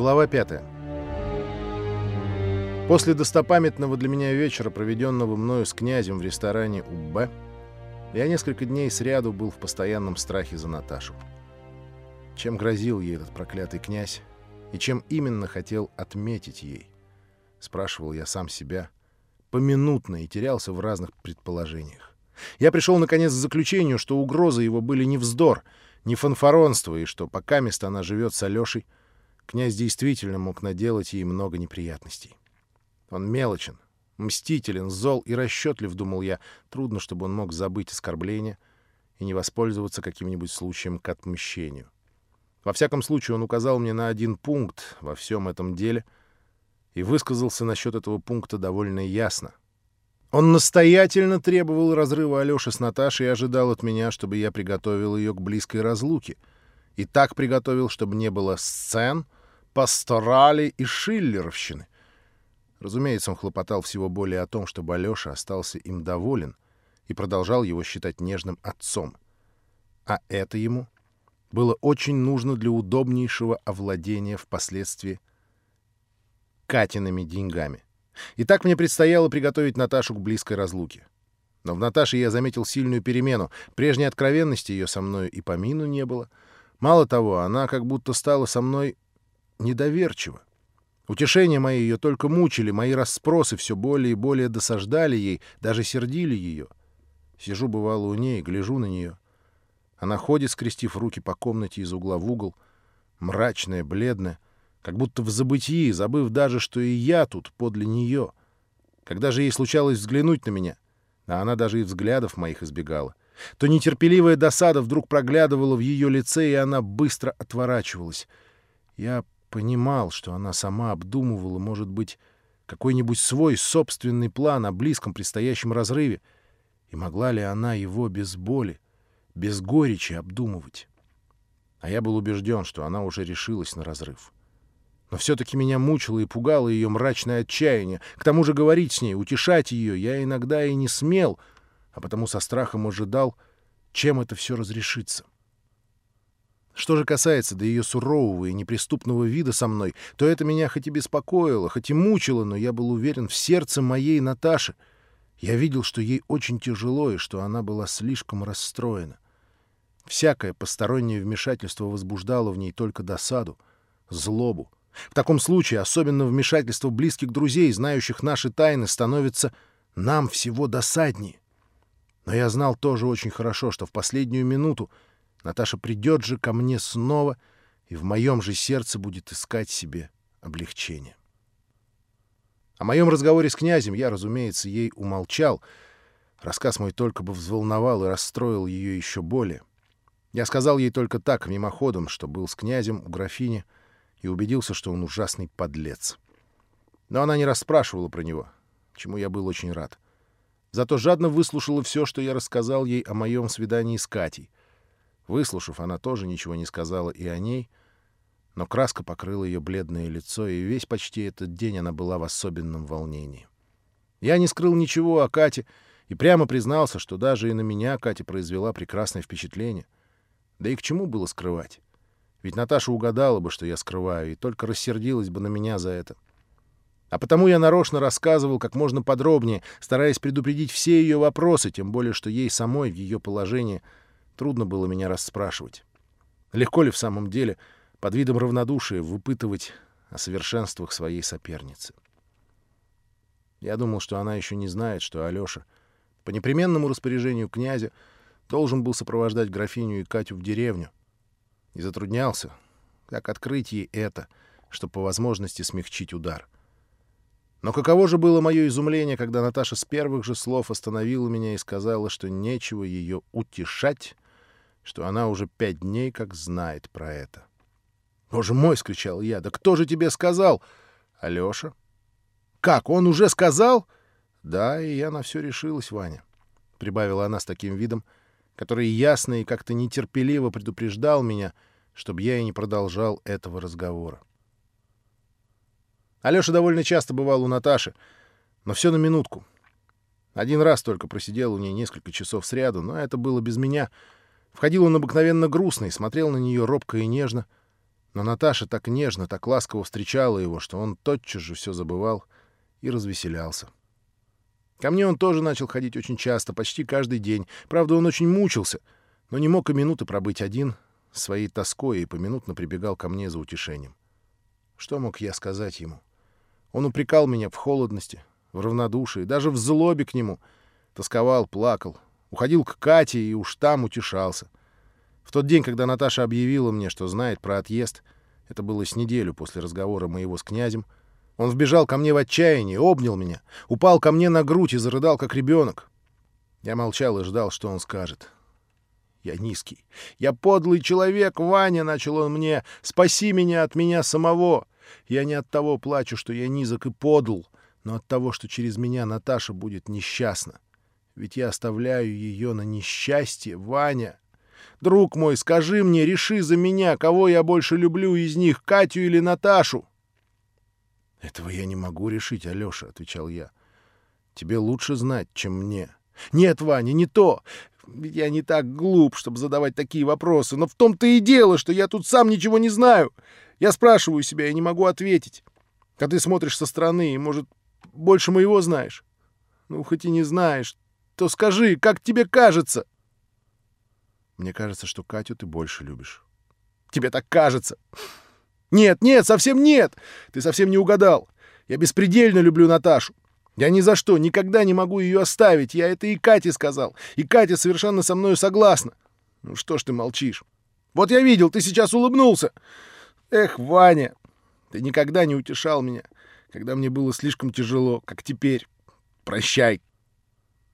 Глава 5. После достопамятного для меня вечера, проведенного мною с князем в ресторане УБ, я несколько дней сряду был в постоянном страхе за Наташу. Чем грозил ей этот проклятый князь, и чем именно хотел отметить ей? Спрашивал я сам себя поминутно и терялся в разных предположениях. Я пришел, наконец, к заключению, что угрозы его были не вздор, не фанфаронство, и что пока место она живет с Алешей, князь действительно мог наделать ей много неприятностей. Он мелочен, мстителен, зол и расчетлив, думал я. Трудно, чтобы он мог забыть оскорбление и не воспользоваться каким-нибудь случаем к отмщению. Во всяком случае, он указал мне на один пункт во всем этом деле и высказался насчет этого пункта довольно ясно. Он настоятельно требовал разрыва Алёши с Наташей и ожидал от меня, чтобы я приготовил ее к близкой разлуке. И так приготовил, чтобы не было сцен, пасторали и шиллеровщины. Разумеется, он хлопотал всего более о том, чтобы Алёша остался им доволен и продолжал его считать нежным отцом. А это ему было очень нужно для удобнейшего овладения впоследствии Катиными деньгами. И так мне предстояло приготовить Наташу к близкой разлуке. Но в Наташе я заметил сильную перемену. Прежней откровенности ее со мною и помину не было. Мало того, она как будто стала со мной недоверчива. Утешения мои ее только мучили, мои расспросы все более и более досаждали ей, даже сердили ее. Сижу, бывало, у ней, гляжу на нее. Она ходит, скрестив руки по комнате из угла в угол, мрачная, бледная, как будто в забытии, забыв даже, что и я тут подле нее. Когда же ей случалось взглянуть на меня, а она даже и взглядов моих избегала, то нетерпеливая досада вдруг проглядывала в ее лице, и она быстро отворачивалась. Я понимал, что она сама обдумывала, может быть, какой-нибудь свой собственный план о близком предстоящем разрыве, и могла ли она его без боли, без горечи обдумывать. А я был убежден, что она уже решилась на разрыв. Но все-таки меня мучило и пугало ее мрачное отчаяние. К тому же говорить с ней, утешать ее я иногда и не смел, а потому со страхом ожидал, чем это все разрешится. Что же касается до ее сурового и неприступного вида со мной, то это меня хоть и беспокоило, хоть и мучило, но я был уверен в сердце моей Наташи. Я видел, что ей очень тяжело и что она была слишком расстроена. Всякое постороннее вмешательство возбуждало в ней только досаду, злобу. В таком случае особенно вмешательство близких друзей, знающих наши тайны, становится нам всего досаднее. Но я знал тоже очень хорошо, что в последнюю минуту Наташа придет же ко мне снова и в моем же сердце будет искать себе облегчение. О моем разговоре с князем я, разумеется, ей умолчал. Рассказ мой только бы взволновал и расстроил ее еще более. Я сказал ей только так, мимоходом, что был с князем у графини, и убедился, что он ужасный подлец. Но она не расспрашивала про него, чему я был очень рад. Зато жадно выслушала все, что я рассказал ей о моем свидании с Катей — Выслушав, она тоже ничего не сказала и о ней, но краска покрыла ее бледное лицо, и весь почти этот день она была в особенном волнении. Я не скрыл ничего о Кате и прямо признался, что даже и на меня Катя произвела прекрасное впечатление. Да и к чему было скрывать? Ведь Наташа угадала бы, что я скрываю, и только рассердилась бы на меня за это. А потому я нарочно рассказывал как можно подробнее, стараясь предупредить все ее вопросы, тем более, что ей самой в ее положении — Трудно было меня расспрашивать. Легко ли в самом деле под видом равнодушия выпытывать о совершенствах своей соперницы? Я думал, что она еще не знает, что Алёша по непременному распоряжению князя должен был сопровождать графиню и Катю в деревню. И затруднялся, как открыть ей это, чтобы по возможности смягчить удар. Но каково же было мое изумление, когда Наташа с первых же слов остановила меня и сказала, что нечего ее утешать, что она уже пять дней как знает про это. «Боже мой!» — скричал я. «Да кто же тебе сказал?» «Алёша». «Как, он уже сказал?» «Да, и я на все решилась, Ваня», — прибавила она с таким видом, который ясно и как-то нетерпеливо предупреждал меня, чтобы я и не продолжал этого разговора. Алёша довольно часто бывал у Наташи, но все на минутку. Один раз только просидел у ней несколько часов сряду, но это было без меня — Входил он обыкновенно грустный, смотрел на нее робко и нежно, Но Наташа так нежно, так ласково встречала его, что он тотчас же все забывал и развеселялся. Ко мне он тоже начал ходить очень часто, почти каждый день. Правда, он очень мучился, но не мог и минуты пробыть один, своей тоской и поминутно прибегал ко мне за утешением. Что мог я сказать ему? Он упрекал меня в холодности, в равнодушии, даже в злобе к нему. Тосковал, плакал, уходил к Кате и уж там утешался. В тот день, когда Наташа объявила мне, что знает про отъезд, это было с неделю после разговора моего с князем, он вбежал ко мне в отчаянии, обнял меня, упал ко мне на грудь и зарыдал, как ребенок. Я молчал и ждал, что он скажет. Я низкий. Я подлый человек, Ваня, — начал он мне. Спаси меня от меня самого. Я не от того плачу, что я низок и подл, но от того, что через меня Наташа будет несчастна. Ведь я оставляю ее на несчастье, Ваня. Друг мой, скажи мне, реши за меня, кого я больше люблю из них, Катю или Наташу. — Этого я не могу решить, Алёша, — отвечал я. — Тебе лучше знать, чем мне. — Нет, Ваня, не то. Ведь я не так глуп, чтобы задавать такие вопросы. Но в том-то и дело, что я тут сам ничего не знаю. Я спрашиваю себя и не могу ответить. А ты смотришь со стороны и, может, больше моего знаешь. Ну, хоть и не знаешь, то скажи, как тебе кажется? Мне кажется, что Катю ты больше любишь. Тебе так кажется. Нет, нет, совсем нет. Ты совсем не угадал. Я беспредельно люблю Наташу. Я ни за что, никогда не могу ее оставить. Я это и Кате сказал. И Катя совершенно со мною согласна. Ну что ж ты молчишь? Вот я видел, ты сейчас улыбнулся. Эх, Ваня, ты никогда не утешал меня, когда мне было слишком тяжело, как теперь. Прощай.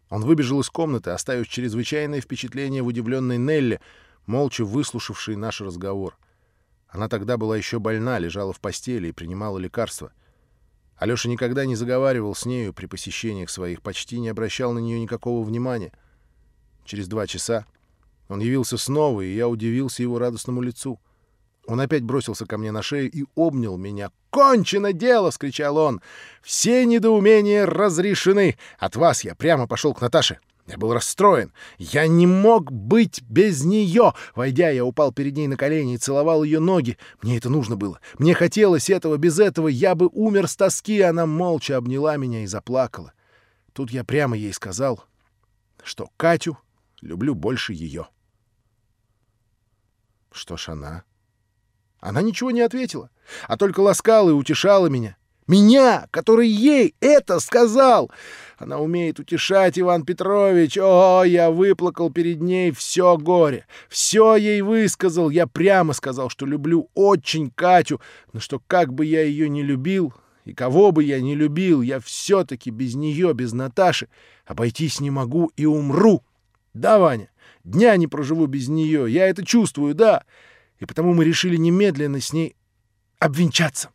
Он выбежал из комнаты, оставив чрезвычайное впечатление в удивленной Нелли, молча выслушавшей наш разговор. Она тогда была еще больна, лежала в постели и принимала лекарства — Алёша никогда не заговаривал с нею при посещениях своих, почти не обращал на нее никакого внимания. Через два часа он явился снова, и я удивился его радостному лицу. Он опять бросился ко мне на шею и обнял меня. «Кончено дело!» — скричал он. «Все недоумения разрешены! От вас я прямо пошел к Наташе. Я был расстроен. Я не мог быть без нее. Войдя, я упал перед ней на колени и целовал ее ноги. Мне это нужно было. Мне хотелось этого. Без этого я бы умер с тоски. Она молча обняла меня и заплакала. Тут я прямо ей сказал, что Катю люблю больше ее. Что ж она? Она ничего не ответила, а только ласкала и утешала меня. Меня, который ей это сказал! Она умеет утешать, Иван Петрович. О, я выплакал перед ней все горе. Все ей высказал. Я прямо сказал, что люблю очень Катю, но что как бы я ее не любил, и кого бы я не любил, я все-таки без нее, без Наташи, обойтись не могу и умру. Да, Ваня, дня не проживу без нее. Я это чувствую, да. И потому мы решили немедленно с ней обвенчаться.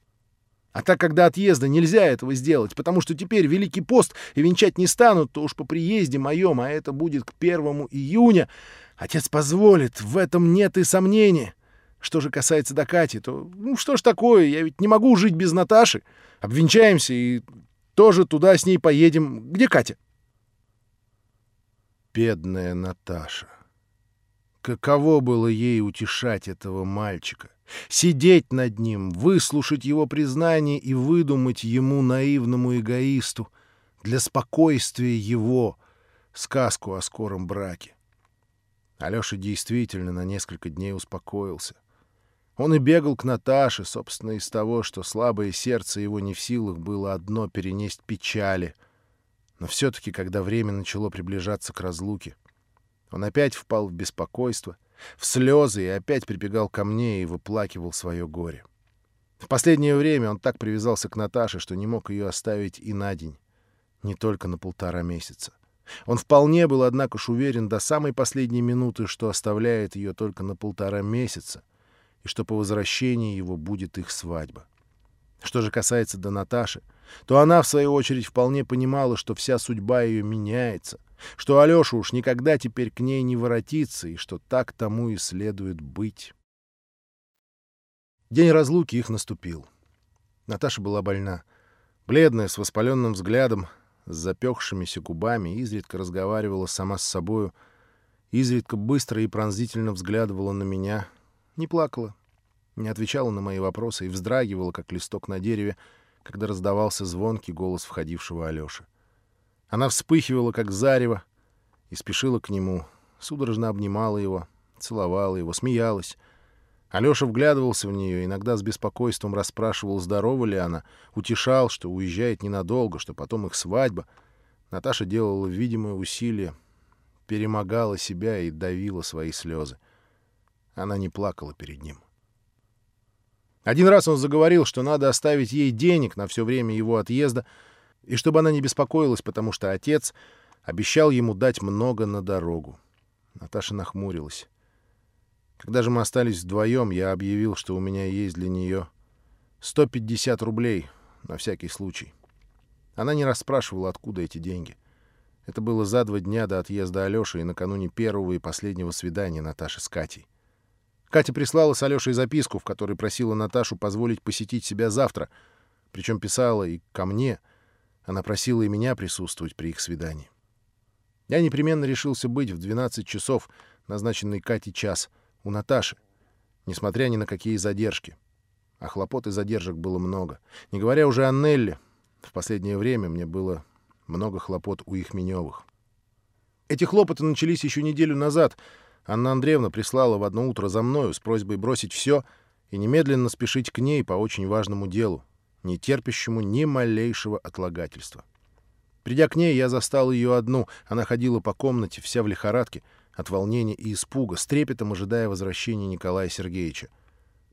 А так, когда отъезда нельзя этого сделать, потому что теперь Великий пост и венчать не станут, то уж по приезде моем, а это будет к первому июня, отец позволит, в этом нет и сомнения. Что же касается до Кати, то ну что ж такое, я ведь не могу жить без Наташи. Обвенчаемся и тоже туда с ней поедем. Где Катя? Бедная Наташа. Каково было ей утешать этого мальчика? Сидеть над ним, выслушать его признание и выдумать ему, наивному эгоисту, для спокойствия его, сказку о скором браке. Алёша действительно на несколько дней успокоился. Он и бегал к Наташе, собственно, из того, что слабое сердце его не в силах было одно перенесть печали. Но все-таки, когда время начало приближаться к разлуке, он опять впал в беспокойство — в слезы и опять прибегал ко мне и выплакивал свое горе. В последнее время он так привязался к Наташе, что не мог ее оставить и на день, не только на полтора месяца. Он вполне был, однако ж, уверен до самой последней минуты, что оставляет ее только на полтора месяца, и что по возвращении его будет их свадьба. Что же касается до Наташи, то она, в свою очередь, вполне понимала, что вся судьба ее меняется — что Алёша уж никогда теперь к ней не воротится, и что так тому и следует быть. День разлуки их наступил. Наташа была больна. Бледная, с воспаленным взглядом, с запекшимися губами, изредка разговаривала сама с собою, изредка быстро и пронзительно взглядывала на меня, не плакала, не отвечала на мои вопросы и вздрагивала, как листок на дереве, когда раздавался звонкий голос входившего Алёши. Она вспыхивала, как зарево, и спешила к нему, судорожно обнимала его, целовала его, смеялась. Алёша вглядывался в нее, иногда с беспокойством расспрашивал, здорова ли она, утешал, что уезжает ненадолго, что потом их свадьба. Наташа делала видимое усилие, перемогала себя и давила свои слезы. Она не плакала перед ним. Один раз он заговорил, что надо оставить ей денег на все время его отъезда, и чтобы она не беспокоилась, потому что отец обещал ему дать много на дорогу. Наташа нахмурилась. Когда же мы остались вдвоем, я объявил, что у меня есть для нее 150 рублей на всякий случай. Она не расспрашивала, откуда эти деньги. Это было за два дня до отъезда Алёши и накануне первого и последнего свидания Наташи с Катей. Катя прислала с Алёшей записку, в которой просила Наташу позволить посетить себя завтра, причем писала и ко мне. Она просила и меня присутствовать при их свидании. Я непременно решился быть в 12 часов, назначенный Кате час — у Наташи, несмотря ни на какие задержки. А хлопот и задержек было много. Не говоря уже о Нелли, в последнее время мне было много хлопот у их Менёвых. Эти хлопоты начались еще неделю назад. Анна Андреевна прислала в одно утро за мною с просьбой бросить все и немедленно спешить к ней по очень важному делу, не терпящему ни малейшего отлагательства. Придя к ней, я застал ее одну. Она ходила по комнате, вся в лихорадке — от волнения и испуга, с трепетом ожидая возвращения Николая Сергеевича.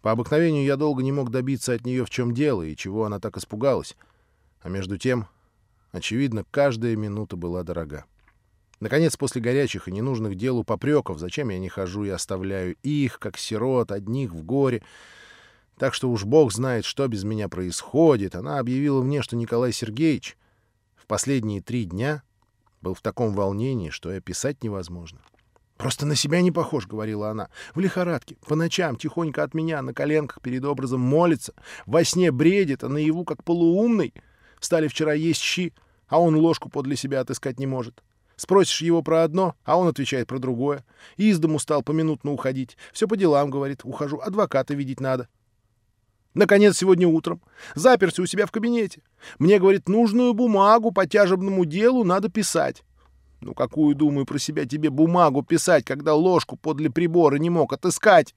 По обыкновению я долго не мог добиться от нее, в чем дело и чего она так испугалась. А между тем, очевидно, каждая минута была дорога. Наконец, после горячих и ненужных делу попреков, зачем я не хожу и оставляю их, как сирот, одних в горе, так что уж бог знает, что без меня происходит, она объявила мне, что Николай Сергеевич в последние три дня был в таком волнении, что и описать невозможно. «Просто на себя не похож», — говорила она. «В лихорадке, по ночам тихонько от меня на коленках перед образом молится, во сне бредит, а наяву как полуумный. Стали вчера есть щи, а он ложку подле себя отыскать не может. Спросишь его про одно, а он отвечает про другое. Из дому стал поминутно уходить. Все по делам, говорит, ухожу, адвоката видеть надо. Наконец, сегодня утром заперся у себя в кабинете. Мне, говорит, нужную бумагу по тяжебному делу надо писать. Ну, какую, думаю, про себя тебе бумагу писать, когда ложку подле прибора не мог отыскать?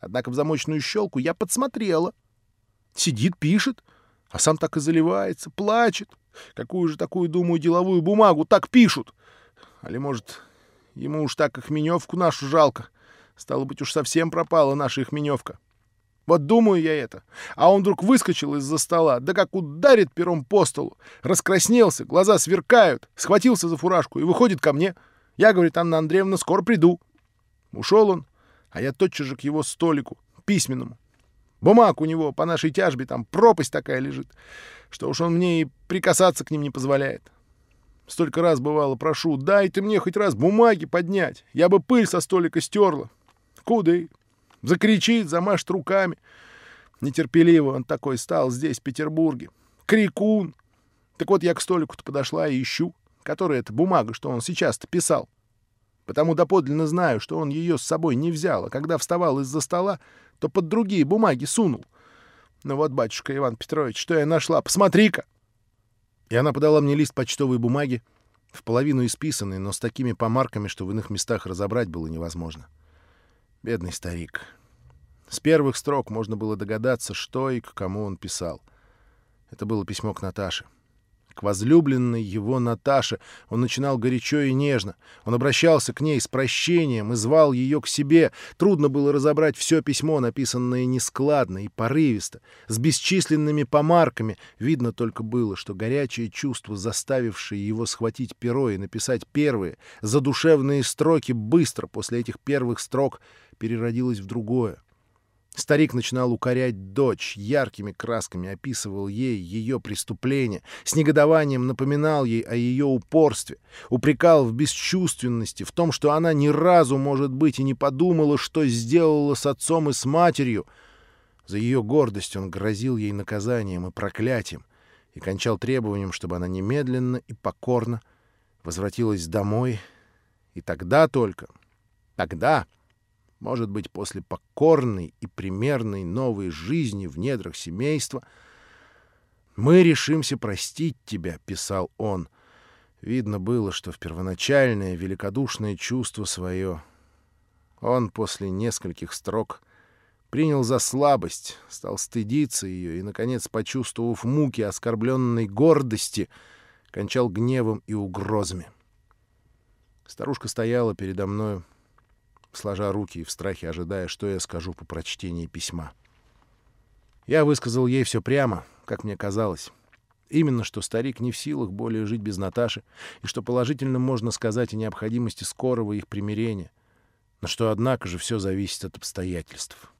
Однако в замочную щелку я подсмотрела. Сидит, пишет, а сам так и заливается, плачет. Какую же такую, думаю, деловую бумагу так пишут? Али, может, ему уж так Ихменевку нашу жалко. Стало быть, уж совсем пропала наша Ихменевка. Вот думаю я это. А он вдруг выскочил из-за стола, да как ударит пером по столу. Раскраснелся, глаза сверкают, схватился за фуражку и выходит ко мне. Я, говорит, Анна Андреевна, скоро приду. Ушел он, а я тотчас же к его столику, письменному. Бумаг у него по нашей тяжбе, там пропасть такая лежит, что уж он мне и прикасаться к ним не позволяет. Столько раз бывало, прошу, дай ты мне хоть раз бумаги поднять, я бы пыль со столика стерла. Куда Закричит, замашет руками. Нетерпеливо он такой стал здесь, в Петербурге. Крикун. Так вот я к столику-то подошла и ищу, которая это бумага, что он сейчас-то писал. Потому доподлинно знаю, что он ее с собой не взял, а когда вставал из-за стола, то под другие бумаги сунул. Ну вот, батюшка Иван Петрович, что я нашла, посмотри-ка! И она подала мне лист почтовой бумаги, в половину исписанный, но с такими помарками, что в иных местах разобрать было невозможно. — Бедный старик. С первых строк можно было догадаться, что и к кому он писал. Это было письмо к Наташе. К возлюбленной его Наташе он начинал горячо и нежно. Он обращался к ней с прощением и звал ее к себе. Трудно было разобрать все письмо, написанное нескладно и порывисто, с бесчисленными помарками. Видно только было, что горячее чувство, заставившее его схватить перо и написать первые, задушевные строки быстро после этих первых строк переродилось в другое. Старик начинал укорять дочь, яркими красками описывал ей ее преступление, с негодованием напоминал ей о ее упорстве, упрекал в бесчувственности, в том, что она ни разу, может быть, и не подумала, что сделала с отцом и с матерью. За ее гордость он грозил ей наказанием и проклятием и кончал требованием, чтобы она немедленно и покорно возвратилась домой, и тогда только, тогда может быть, после покорной и примерной новой жизни в недрах семейства, «Мы решимся простить тебя», — писал он. Видно было, что в первоначальное великодушное чувство свое он после нескольких строк принял за слабость, стал стыдиться ее и, наконец, почувствовав муки оскорбленной гордости, кончал гневом и угрозами. Старушка стояла передо мною, сложа руки и в страхе ожидая, что я скажу по прочтении письма. Я высказал ей все прямо, как мне казалось. Именно, что старик не в силах более жить без Наташи, и что положительно можно сказать о необходимости скорого их примирения, но что, однако же, все зависит от обстоятельств.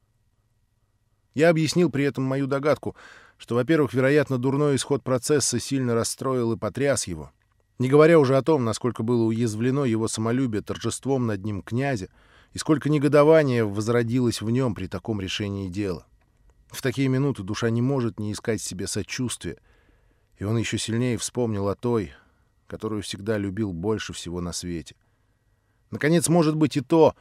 Я объяснил при этом мою догадку, что, во-первых, вероятно, дурной исход процесса сильно расстроил и потряс его, не говоря уже о том, насколько было уязвлено его самолюбие торжеством над ним князя, и сколько негодования возродилось в нем при таком решении дела. В такие минуты душа не может не искать себе сочувствия, и он еще сильнее вспомнил о той, которую всегда любил больше всего на свете. Наконец, может быть, и то,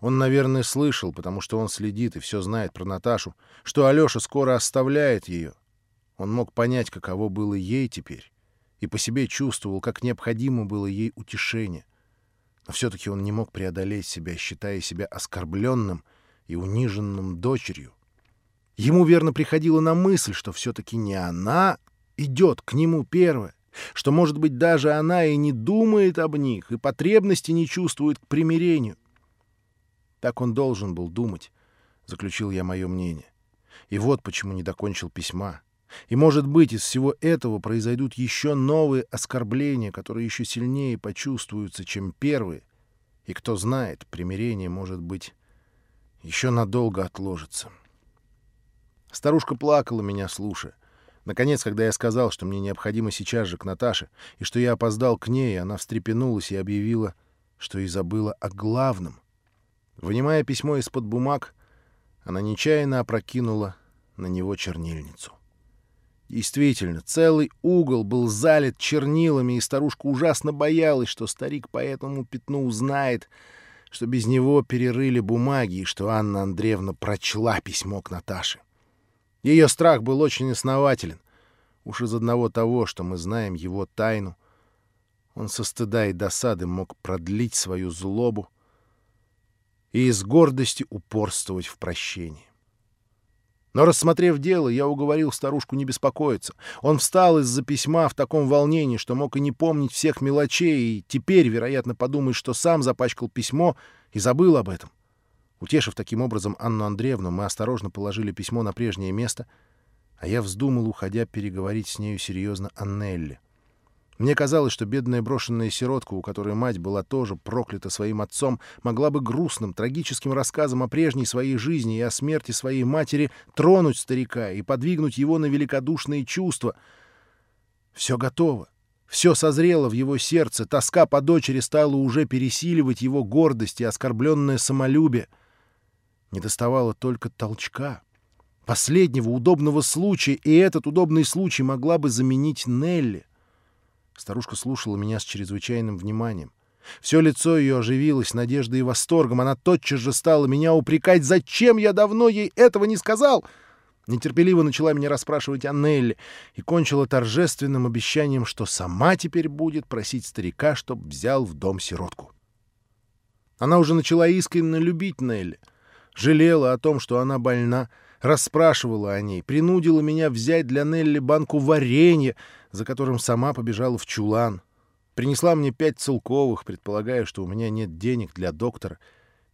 он, наверное, слышал, потому что он следит и все знает про Наташу, что Алеша скоро оставляет ее. Он мог понять, каково было ей теперь, и по себе чувствовал, как необходимо было ей утешение. Но все-таки он не мог преодолеть себя, считая себя оскорбленным и униженным дочерью. Ему верно приходило на мысль, что все-таки не она идет к нему первая, что, может быть, даже она и не думает об них, и потребности не чувствует к примирению. Так он должен был думать, заключил я мое мнение. И вот почему не докончил письма. И, может быть, из всего этого произойдут еще новые оскорбления, которые еще сильнее почувствуются, чем первые. И кто знает, примирение, может быть, еще надолго отложится. Старушка плакала меня, слушая. Наконец, когда я сказал, что мне необходимо сейчас же к Наташе, и что я опоздал к ней, она встрепенулась и объявила, что и забыла о главном. Вынимая письмо из-под бумаг, она нечаянно опрокинула на него чернильницу. Действительно, целый угол был залит чернилами, и старушка ужасно боялась, что старик по этому пятну узнает, что без него перерыли бумаги, и что Анна Андреевна прочла письмо к Наташе. Ее страх был очень основателен. Уж из одного того, что мы знаем его тайну, он со стыда и досады мог продлить свою злобу и из гордости упорствовать в прощении. Но, рассмотрев дело, я уговорил старушку не беспокоиться. Он встал из-за письма в таком волнении, что мог и не помнить всех мелочей, и теперь, вероятно, подумает, что сам запачкал письмо и забыл об этом. Утешив таким образом Анну Андреевну, мы осторожно положили письмо на прежнее место, а я вздумал, уходя, переговорить с нею серьезно о Нелле. Мне казалось, что бедная брошенная сиротка, у которой мать была тоже проклята своим отцом, могла бы грустным, трагическим рассказом о прежней своей жизни и о смерти своей матери тронуть старика и подвигнуть его на великодушные чувства. Все готово. Все созрело в его сердце, тоска по дочери стала уже пересиливать его гордость и оскорбленное самолюбие — не доставало только толчка. Последнего удобного случая, и этот удобный случай могла бы заменить Нелли. Старушка слушала меня с чрезвычайным вниманием. Все лицо ее оживилось надеждой и восторгом. Она тотчас же стала меня упрекать, зачем я давно ей этого не сказал. Нетерпеливо начала меня расспрашивать о Нелли и кончила торжественным обещанием, что сама теперь будет просить старика, чтоб взял в дом сиротку. Она уже начала искренне любить Нелли — жалела о том, что она больна, расспрашивала о ней, принудила меня взять для Нелли банку варенья, за которым сама побежала в чулан. Принесла мне пять целковых, предполагая, что у меня нет денег для доктора.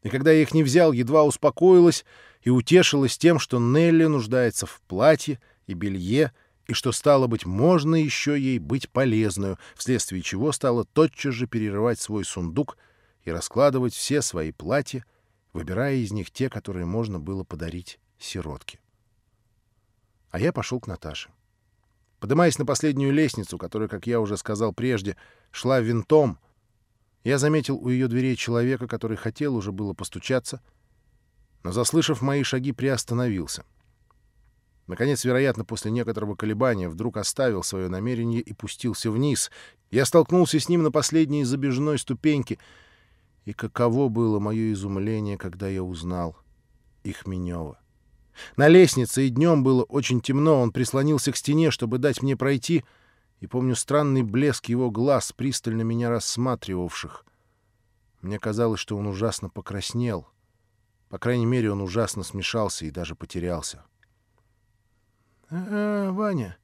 И когда я их не взял, едва успокоилась и утешилась тем, что Нелли нуждается в платье и белье, и что, стало быть, можно еще ей быть полезную, вследствие чего стала тотчас же перерывать свой сундук и раскладывать все свои платья выбирая из них те, которые можно было подарить сиротке. А я пошел к Наташе. Поднимаясь на последнюю лестницу, которая, как я уже сказал прежде, шла винтом, я заметил у ее дверей человека, который хотел уже было постучаться, но, заслышав мои шаги, приостановился. Наконец, вероятно, после некоторого колебания вдруг оставил свое намерение и пустился вниз. Я столкнулся с ним на последней забежной ступеньке — И каково было мое изумление, когда я узнал Ихменева. На лестнице и днем было очень темно, он прислонился к стене, чтобы дать мне пройти, и помню странный блеск его глаз, пристально меня рассматривавших. Мне казалось, что он ужасно покраснел. По крайней мере, он ужасно смешался и даже потерялся. — а, Ваня,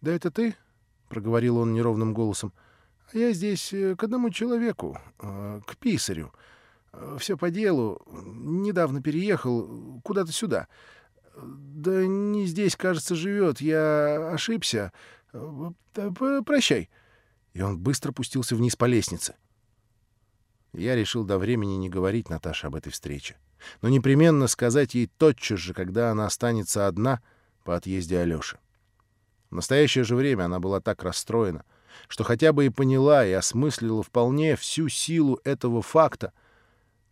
да это ты? — проговорил он неровным голосом. — А я здесь э, к одному человеку, к писарю. Все по делу. Недавно переехал куда-то сюда. Да не здесь, кажется, живет. Я ошибся. Прощай. И он быстро пустился вниз по лестнице. Я решил до времени не говорить Наташе об этой встрече, но непременно сказать ей тотчас же, когда она останется одна по отъезде Алёши. В настоящее же время она была так расстроена, что хотя бы и поняла и осмыслила вполне всю силу этого факта,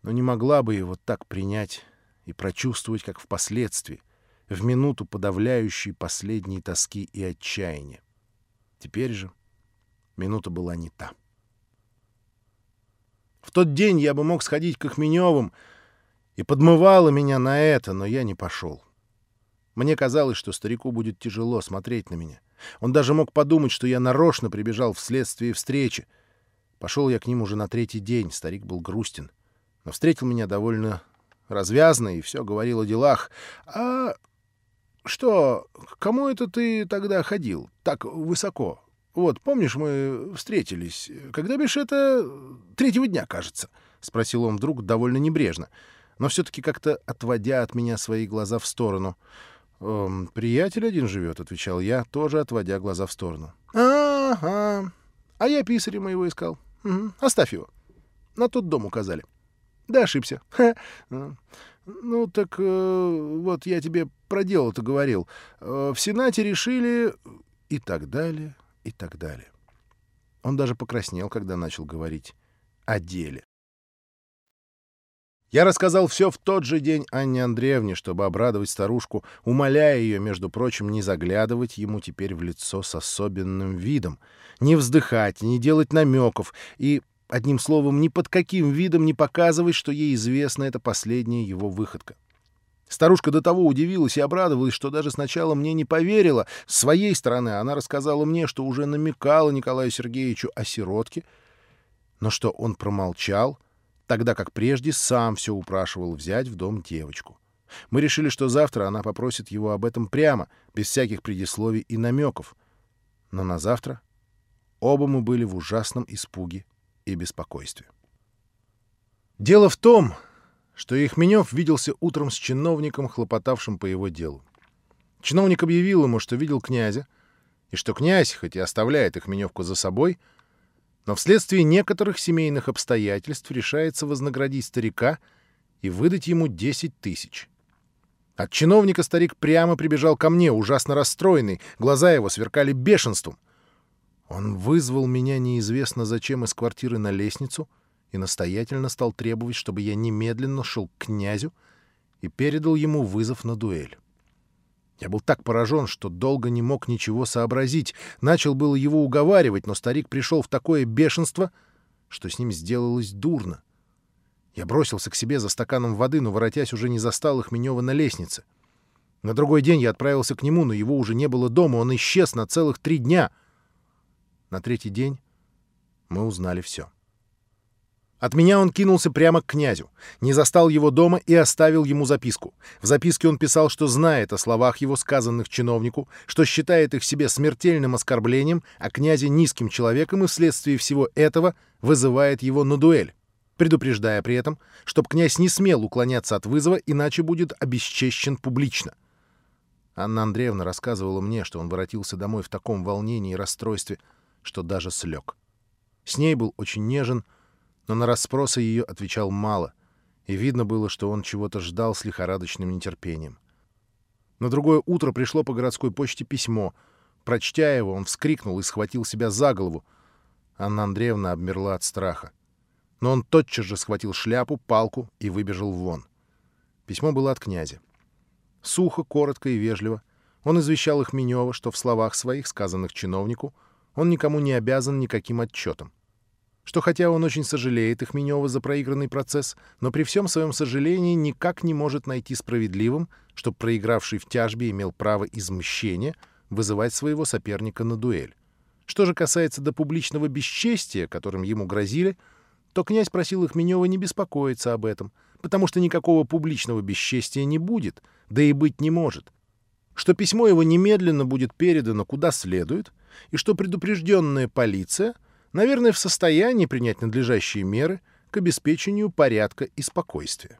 но не могла бы его так принять и прочувствовать, как впоследствии, в минуту подавляющей последней тоски и отчаяния. Теперь же минута была не та. В тот день я бы мог сходить к Ихменевым, и подмывало меня на это, но я не пошел. Мне казалось, что старику будет тяжело смотреть на меня. Он даже мог подумать, что я нарочно прибежал вследствие встречи. Пошел я к ним уже на третий день, старик был грустен, но встретил меня довольно развязно и все говорил о делах. «А что, кому это ты тогда ходил так высоко?» Вот, помнишь, мы встретились. Когда бишь это... Третьего дня, кажется. — спросил он вдруг довольно небрежно, но все-таки как-то отводя от меня свои глаза в сторону. «Эм, «Приятель один живет», — отвечал я, тоже отводя глаза в сторону. «Ага. А я писаря моего искал. Угу. Оставь его. На тот дом указали. Да, ошибся. Ха. Ну, так э, вот я тебе про дело-то говорил. Э, в Сенате решили... И так далее, и так далее. Он даже покраснел, когда начал говорить о деле. Я рассказал все в тот же день Анне Андреевне, чтобы обрадовать старушку, умоляя ее, между прочим, не заглядывать ему теперь в лицо с особенным видом, не вздыхать, не делать намеков и, одним словом, ни под каким видом не показывать, что ей известна эта последняя его выходка. Старушка до того удивилась и обрадовалась, что даже сначала мне не поверила. С своей стороны она рассказала мне, что уже намекала Николаю Сергеевичу о сиротке, но что он промолчал, тогда как прежде сам все упрашивал взять в дом девочку. Мы решили, что завтра она попросит его об этом прямо, без всяких предисловий и намеков. Но на завтра оба мы были в ужасном испуге и беспокойстве. Дело в том, что Ихменев виделся утром с чиновником, хлопотавшим по его делу. Чиновник объявил ему, что видел князя, и что князь, хоть и оставляет Ихменевку за собой, но вследствие некоторых семейных обстоятельств решается вознаградить старика и выдать ему 10 тысяч. От чиновника старик прямо прибежал ко мне, ужасно расстроенный, глаза его сверкали бешенством. Он вызвал меня неизвестно зачем из квартиры на лестницу — и настоятельно стал требовать, чтобы я немедленно шел к князю и передал ему вызов на дуэль. Я был так поражен, что долго не мог ничего сообразить. Начал было его уговаривать, но старик пришел в такое бешенство, что с ним сделалось дурно. Я бросился к себе за стаканом воды, но, воротясь, уже не застал их Менева на лестнице. На другой день я отправился к нему, но его уже не было дома, он исчез на целых три дня. На третий день мы узнали все. От меня он кинулся прямо к князю, не застал его дома и оставил ему записку. В записке он писал, что знает о словах его, сказанных чиновнику, что считает их себе смертельным оскорблением, а князя низким человеком и вследствие всего этого вызывает его на дуэль, предупреждая при этом, чтоб князь не смел уклоняться от вызова, иначе будет обесчещен публично. Анна Андреевна рассказывала мне, что он воротился домой в таком волнении и расстройстве, что даже слег. С ней был очень нежен, но на расспросы ее отвечал мало, и видно было, что он чего-то ждал с лихорадочным нетерпением. На другое утро пришло по городской почте письмо. Прочтя его, он вскрикнул и схватил себя за голову. Анна Андреевна обмерла от страха. Но он тотчас же схватил шляпу, палку и выбежал вон. Письмо было от князя. Сухо, коротко и вежливо он извещал их Менева, что в словах своих, сказанных чиновнику, он никому не обязан никаким отчетом. что хотя он очень сожалеет Ихменева за проигранный процесс, но при всем своем сожалении никак не может найти справедливым, чтобы проигравший в тяжбе имел право из мщения вызывать своего соперника на дуэль. Что же касается до публичного бесчестия, которым ему грозили, то князь просил Ихменева не беспокоиться об этом, потому что никакого публичного бесчестия не будет, да и быть не может, что письмо его немедленно будет передано куда следует, и что предупрежденная полиция, наверное, в состоянии принять надлежащие меры к обеспечению порядка и спокойствия.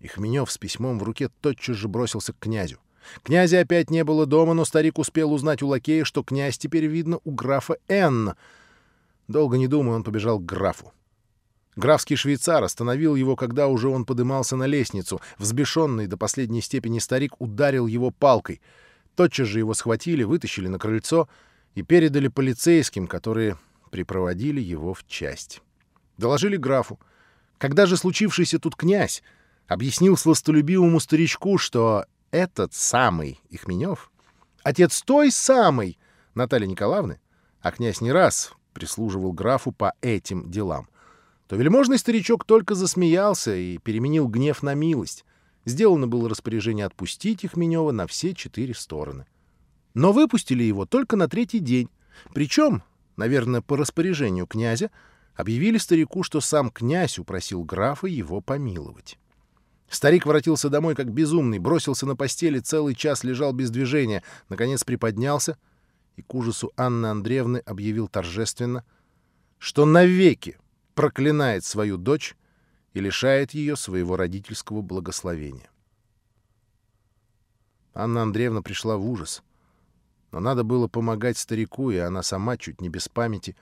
Ихменев с письмом в руке тотчас же бросился к князю. Князя опять не было дома, но старик успел узнать у лакея, что князь теперь, видно, у графа Н. Долго не думая, он побежал к графу. Графский швейцар остановил его, когда уже он подымался на лестницу. Взбешенный до последней степени старик ударил его палкой. Тотчас же его схватили, вытащили на крыльцо и передали полицейским, которые припроводили его в часть. Доложили графу. Когда же случившийся тут князь объяснил сластолюбивому старичку, что этот самый Ихменев, отец той самой Натальи Николаевны, а князь не раз прислуживал графу по этим делам, то вельможный старичок только засмеялся и переменил гнев на милость. Сделано было распоряжение отпустить Ихменева на все четыре стороны. Но выпустили его только на третий день. Причем, наверное, по распоряжению князя, объявили старику, что сам князь упросил графа его помиловать. Старик воротился домой как безумный, бросился на постели, целый час лежал без движения, наконец приподнялся и к ужасу Анны Андреевны объявил торжественно, что навеки проклинает свою дочь и лишает ее своего родительского благословения. Анна Андреевна пришла в ужас. Но надо было помогать старику, и она сама, чуть не без памяти,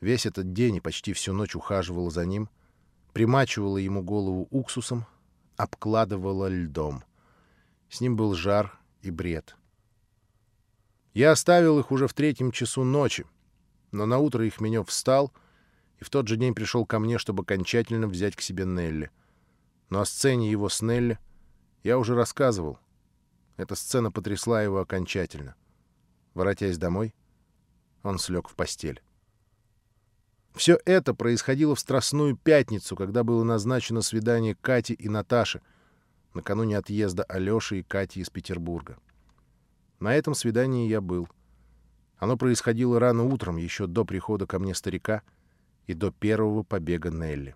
весь этот день и почти всю ночь ухаживала за ним, примачивала ему голову уксусом, обкладывала льдом. С ним был жар и бред. Я оставил их уже в третьем часу ночи, но наутро их Ихменев встал и в тот же день пришел ко мне, чтобы окончательно взять к себе Нелли. Но о сцене его с Нелли я уже рассказывал. Эта сцена потрясла его окончательно. Воротясь домой, он слег в постель. Все это происходило в Страстную Пятницу, когда было назначено свидание Кати и Наташи, накануне отъезда Алёши и Кати из Петербурга. На этом свидании я был. Оно происходило рано утром, еще до прихода ко мне старика и до первого побега Нелли.